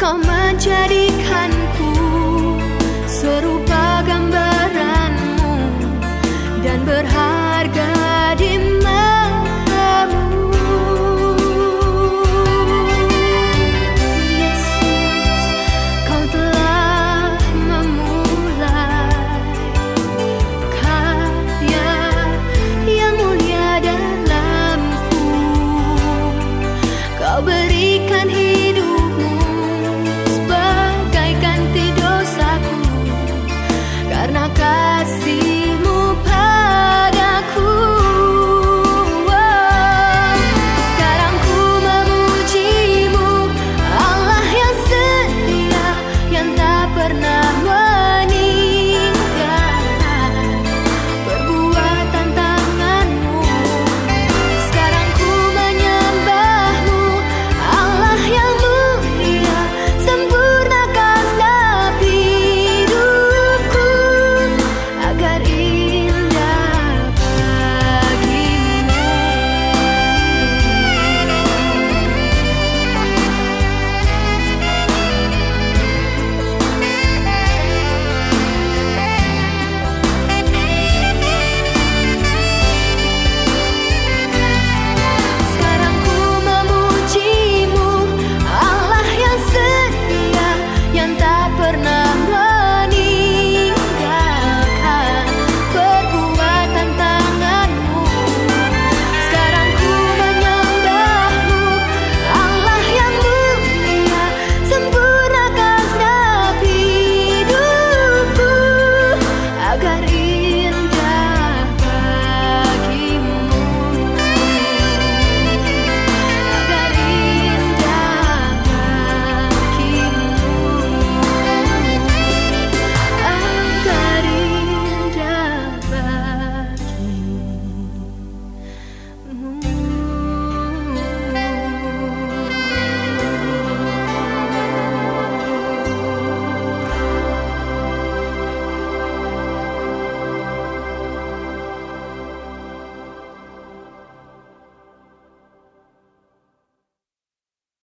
kau menjadikan